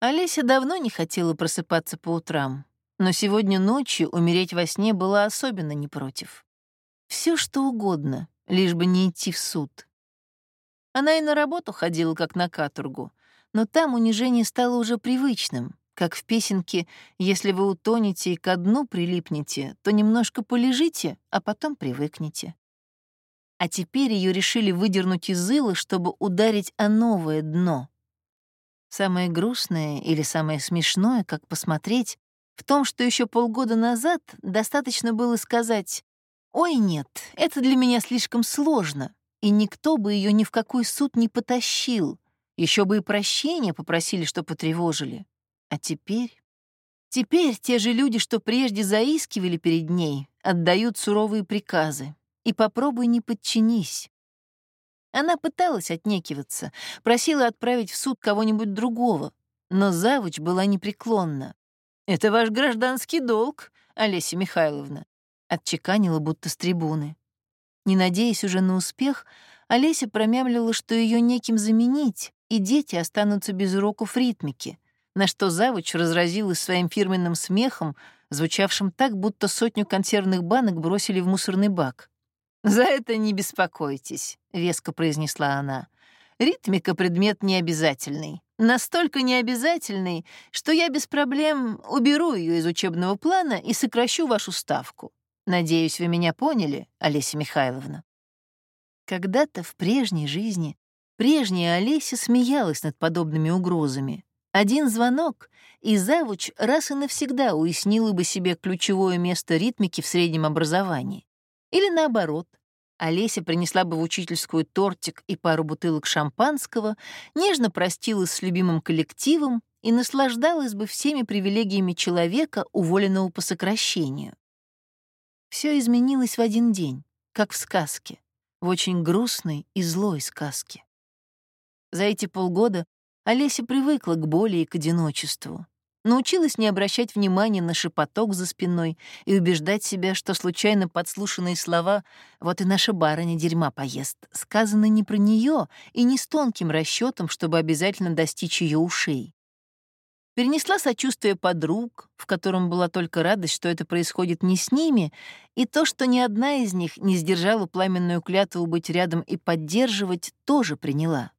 Олеся давно не хотела просыпаться по утрам, но сегодня ночью умереть во сне была особенно не против. Все что угодно, лишь бы не идти в суд. Она и на работу ходила как на каторгу, но там унижение стало уже привычным, как в песенке «Если вы утонете и ко дну прилипнете, то немножко полежите, а потом привыкнете». А теперь ее решили выдернуть из ила, чтобы ударить о новое дно. Самое грустное или самое смешное, как посмотреть, в том, что еще полгода назад достаточно было сказать «Ой, нет, это для меня слишком сложно», и никто бы ее ни в какой суд не потащил, еще бы и прощения попросили, что потревожили. А теперь... Теперь те же люди, что прежде заискивали перед ней, отдают суровые приказы. И попробуй не подчинись. Она пыталась отнекиваться, просила отправить в суд кого-нибудь другого, но завуч была непреклонна. «Это ваш гражданский долг, Олеся Михайловна», — отчеканила будто с трибуны. Не надеясь уже на успех, Олеся промямлила, что ее неким заменить, и дети останутся без уроков ритмики, на что завуч разразилась своим фирменным смехом, звучавшим так, будто сотню консервных банок бросили в мусорный бак. «За это не беспокойтесь», — веско произнесла она. «Ритмика — предмет необязательный. Настолько необязательный, что я без проблем уберу ее из учебного плана и сокращу вашу ставку. Надеюсь, вы меня поняли, Олеся Михайловна. Когда-то в прежней жизни прежняя Олеся смеялась над подобными угрозами. Один звонок, и завуч раз и навсегда уяснила бы себе ключевое место ритмики в среднем образовании. Или наоборот, Олеся принесла бы в учительскую тортик и пару бутылок шампанского, нежно простилась с любимым коллективом и наслаждалась бы всеми привилегиями человека, уволенного по сокращению. Все изменилось в один день, как в сказке, в очень грустной и злой сказке. За эти полгода Олеся привыкла к боли и к одиночеству научилась не обращать внимания на шепоток за спиной и убеждать себя, что случайно подслушанные слова «вот и наша барыня дерьма поест» сказаны не про нее и не с тонким расчетом, чтобы обязательно достичь ее ушей. Перенесла сочувствие подруг, в котором была только радость, что это происходит не с ними, и то, что ни одна из них не сдержала пламенную клятву быть рядом и поддерживать, тоже приняла.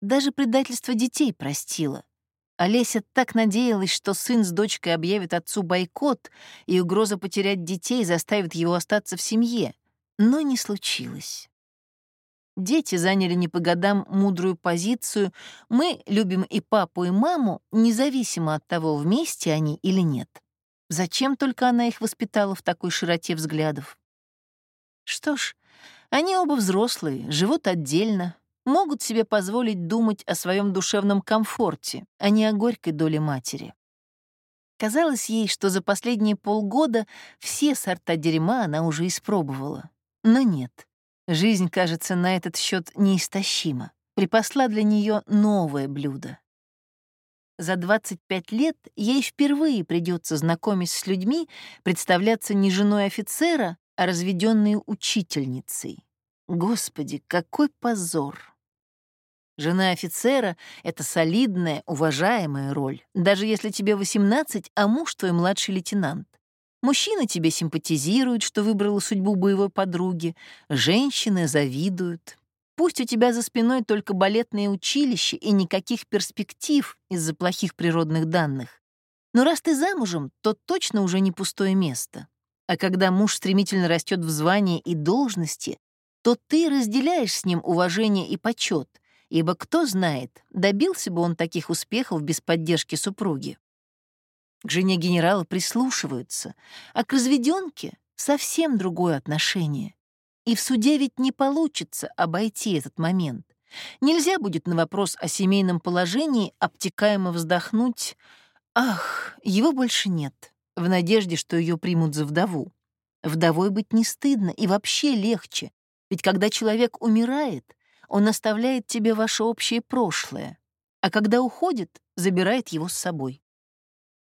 Даже предательство детей простила — Олеся так надеялась, что сын с дочкой объявит отцу бойкот, и угроза потерять детей заставит его остаться в семье. Но не случилось. Дети заняли не по годам мудрую позицию. Мы любим и папу, и маму, независимо от того, вместе они или нет. Зачем только она их воспитала в такой широте взглядов? Что ж, они оба взрослые, живут отдельно, могут себе позволить думать о своем душевном комфорте, а не о горькой доле матери. Казалось ей, что за последние полгода все сорта дерьма она уже испробовала. Но нет. Жизнь, кажется, на этот счет неистощима. Припасла для нее новое блюдо. За 25 лет ей впервые придется знакомить с людьми, представляться не женой офицера, а разведенной учительницей. Господи, какой позор! Жена офицера — это солидная, уважаемая роль, даже если тебе 18, а муж твой младший лейтенант. Мужчины тебе симпатизируют, что выбрала судьбу боевой подруги, женщины завидуют. Пусть у тебя за спиной только балетное училище и никаких перспектив из-за плохих природных данных. Но раз ты замужем, то точно уже не пустое место. А когда муж стремительно растет в звании и должности, то ты разделяешь с ним уважение и почет — ибо кто знает, добился бы он таких успехов без поддержки супруги. К жене генерала прислушиваются, а к разведенке совсем другое отношение. И в суде ведь не получится обойти этот момент. Нельзя будет на вопрос о семейном положении обтекаемо вздохнуть «Ах, его больше нет», в надежде, что ее примут за вдову. Вдовой быть не стыдно и вообще легче, ведь когда человек умирает, он оставляет тебе ваше общее прошлое, а когда уходит, забирает его с собой.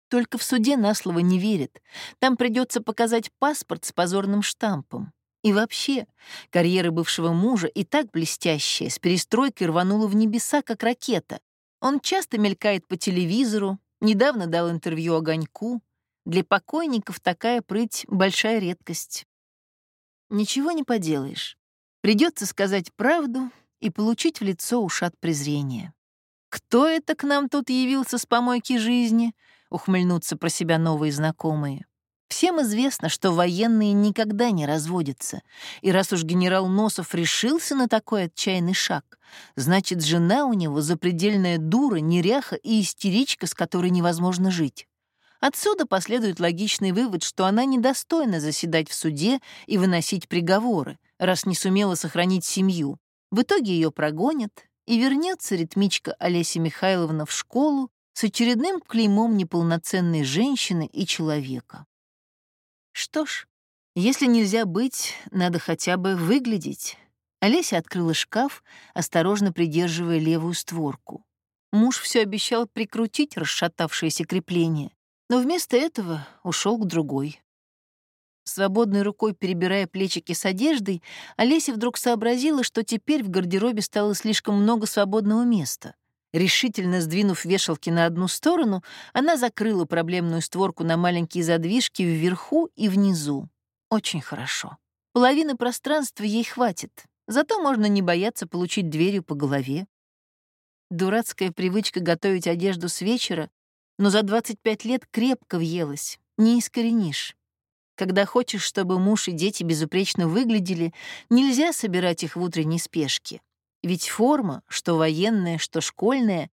Только в суде на слово не верит. Там придется показать паспорт с позорным штампом. И вообще, карьера бывшего мужа и так блестящая, с перестройкой рванула в небеса, как ракета. Он часто мелькает по телевизору, недавно дал интервью Огоньку. Для покойников такая прыть — большая редкость. Ничего не поделаешь. Придется сказать правду и получить в лицо ушат презрения. «Кто это к нам тут явился с помойки жизни?» — ухмыльнутся про себя новые знакомые. Всем известно, что военные никогда не разводятся, и раз уж генерал Носов решился на такой отчаянный шаг, значит, жена у него запредельная дура, неряха и истеричка, с которой невозможно жить. Отсюда последует логичный вывод, что она недостойна заседать в суде и выносить приговоры, раз не сумела сохранить семью. В итоге ее прогонят, и вернется ритмичка Олеся Михайловна в школу с очередным клеймом неполноценной женщины и человека. Что ж, если нельзя быть, надо хотя бы выглядеть. Олеся открыла шкаф, осторожно придерживая левую створку. Муж все обещал прикрутить расшатавшееся крепление, но вместо этого ушел к другой. Свободной рукой перебирая плечики с одеждой, Олеся вдруг сообразила, что теперь в гардеробе стало слишком много свободного места. Решительно сдвинув вешалки на одну сторону, она закрыла проблемную створку на маленькие задвижки вверху и внизу. Очень хорошо. Половины пространства ей хватит, зато можно не бояться получить дверью по голове. Дурацкая привычка готовить одежду с вечера, но за 25 лет крепко въелась, не искоренишь. Когда хочешь, чтобы муж и дети безупречно выглядели, нельзя собирать их в утренней спешке. Ведь форма, что военная, что школьная,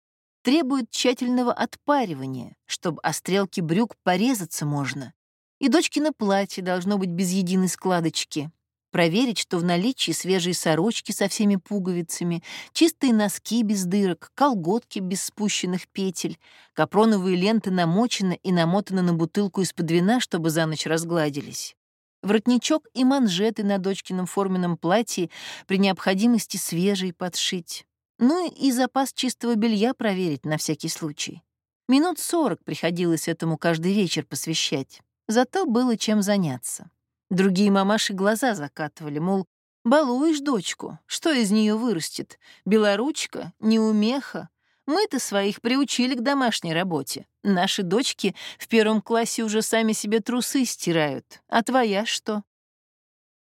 требует тщательного отпаривания, чтобы о стрелки брюк порезаться можно. И дочкино платье должно быть без единой складочки. Проверить, что в наличии свежие сорочки со всеми пуговицами, чистые носки без дырок, колготки без спущенных петель, капроновые ленты намочены и намотаны на бутылку из-под вина, чтобы за ночь разгладились воротничок и манжеты на дочкином форменном платье при необходимости свежие подшить. Ну и запас чистого белья проверить на всякий случай. Минут сорок приходилось этому каждый вечер посвящать. Зато было чем заняться. Другие мамаши глаза закатывали, мол, балуешь дочку, что из нее вырастет? Белоручка, неумеха, мы-то своих приучили к домашней работе. Наши дочки в первом классе уже сами себе трусы стирают. А твоя что?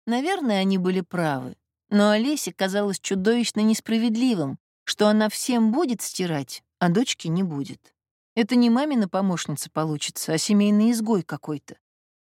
Наверное, они были правы. Но Олесе казалось чудовищно несправедливым, что она всем будет стирать, а дочки не будет. Это не мамина помощница получится, а семейный изгой какой-то.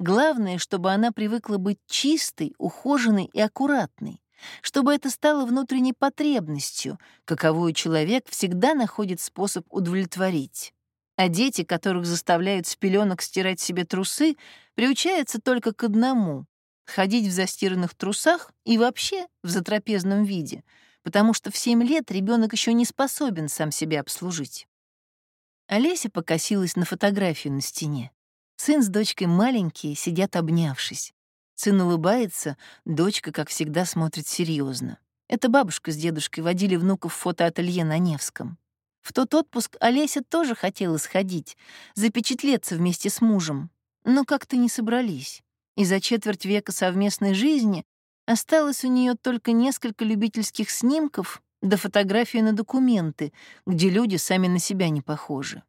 Главное, чтобы она привыкла быть чистой, ухоженной и аккуратной чтобы это стало внутренней потребностью, каковую человек всегда находит способ удовлетворить. А дети, которых заставляют с пеленок стирать себе трусы, приучаются только к одному — ходить в застиранных трусах и вообще в затрапезном виде, потому что в семь лет ребенок еще не способен сам себя обслужить. Олеся покосилась на фотографию на стене. Сын с дочкой маленькие, сидят обнявшись. Сын улыбается, дочка, как всегда, смотрит серьезно. Это бабушка с дедушкой водили внуков в фотоателье на Невском. В тот отпуск Олеся тоже хотела сходить, запечатлеться вместе с мужем, но как-то не собрались. И за четверть века совместной жизни осталось у нее только несколько любительских снимков да фотографии на документы, где люди сами на себя не похожи.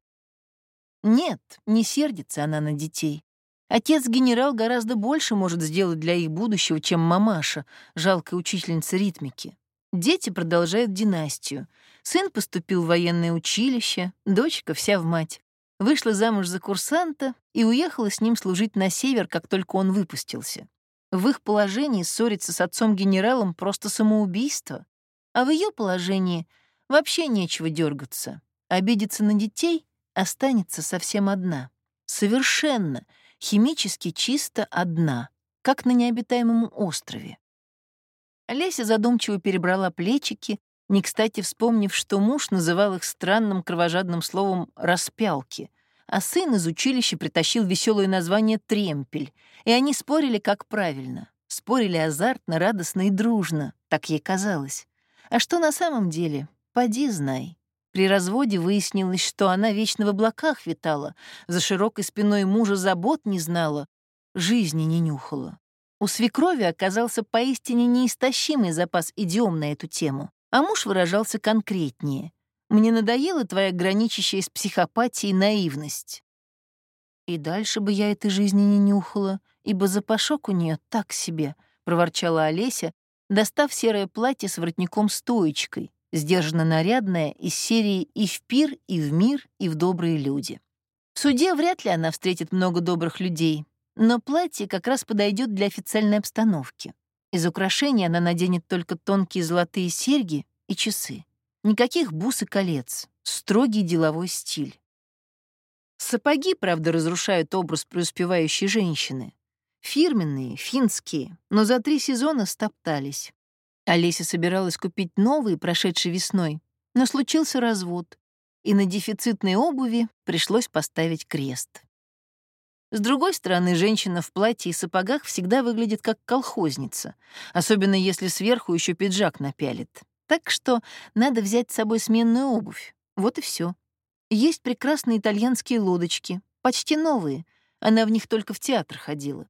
Нет, не сердится она на детей. Отец-генерал гораздо больше может сделать для их будущего, чем мамаша, жалкая учительница ритмики. Дети продолжают династию. Сын поступил в военное училище, дочка вся в мать. Вышла замуж за курсанта и уехала с ним служить на север, как только он выпустился. В их положении ссориться с отцом-генералом просто самоубийство. А в ее положении вообще нечего дергаться. Обидеться на детей останется совсем одна. Совершенно — химически чисто одна, как на необитаемом острове. Олеся задумчиво перебрала плечики, не кстати вспомнив, что муж называл их странным кровожадным словом «распялки», а сын из училища притащил веселое название «тремпель», и они спорили, как правильно. Спорили азартно, радостно и дружно, так ей казалось. А что на самом деле, поди знай. При разводе выяснилось, что она вечно в облаках витала, за широкой спиной мужа забот не знала, жизни не нюхала. У свекрови оказался поистине неистощимый запас идиом на эту тему, а муж выражался конкретнее. Мне надоела твоя граничащая с психопатией наивность. И дальше бы я этой жизни не нюхала, ибо запашок у нее так себе, — проворчала Олеся, достав серое платье с воротником-стоечкой, сдержанно нарядное из серии «И в пир, и в мир, и в добрые люди». В суде вряд ли она встретит много добрых людей, но платье как раз подойдет для официальной обстановки. Из украшений она наденет только тонкие золотые серьги и часы. Никаких бус и колец, строгий деловой стиль. Сапоги, правда, разрушают образ преуспевающей женщины. Фирменные, финские, но за три сезона стоптались. Олеся собиралась купить новые, прошедшей весной, но случился развод, и на дефицитной обуви пришлось поставить крест. С другой стороны, женщина в платье и сапогах всегда выглядит как колхозница, особенно если сверху еще пиджак напялит. Так что надо взять с собой сменную обувь. Вот и все. Есть прекрасные итальянские лодочки, почти новые. Она в них только в театр ходила.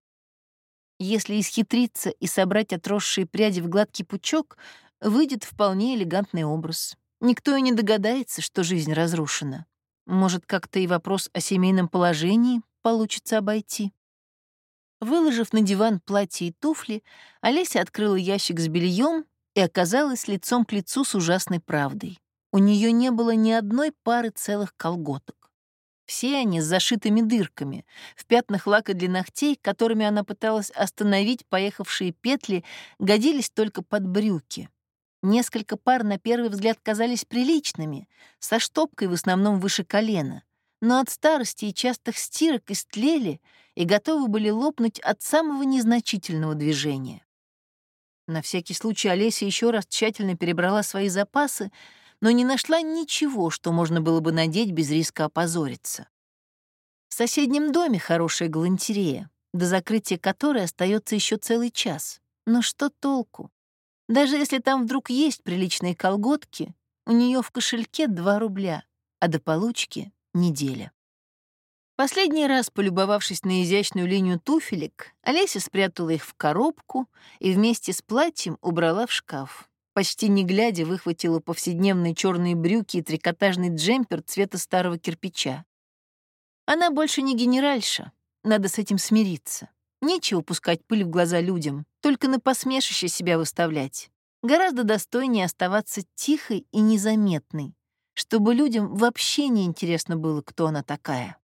Если исхитриться и собрать отросшие пряди в гладкий пучок, выйдет вполне элегантный образ. Никто и не догадается, что жизнь разрушена. Может, как-то и вопрос о семейном положении получится обойти. Выложив на диван платье и туфли, Олеся открыла ящик с бельем и оказалась лицом к лицу с ужасной правдой. У нее не было ни одной пары целых колготок. Все они с зашитыми дырками, в пятнах лака для ногтей, которыми она пыталась остановить поехавшие петли, годились только под брюки. Несколько пар на первый взгляд казались приличными, со штопкой в основном выше колена, но от старости и частых стирок истлели и готовы были лопнуть от самого незначительного движения. На всякий случай Олеся еще раз тщательно перебрала свои запасы, но не нашла ничего, что можно было бы надеть без риска опозориться. В соседнем доме хорошая галантерея, до закрытия которой остается еще целый час. Но что толку? Даже если там вдруг есть приличные колготки, у нее в кошельке 2 рубля, а до получки — неделя. Последний раз, полюбовавшись на изящную линию туфелек, Олеся спрятала их в коробку и вместе с платьем убрала в шкаф почти не глядя, выхватила повседневные черные брюки и трикотажный джемпер цвета старого кирпича. Она больше не генеральша, надо с этим смириться. Нечего пускать пыль в глаза людям, только на посмешище себя выставлять. Гораздо достойнее оставаться тихой и незаметной, чтобы людям вообще не интересно было, кто она такая.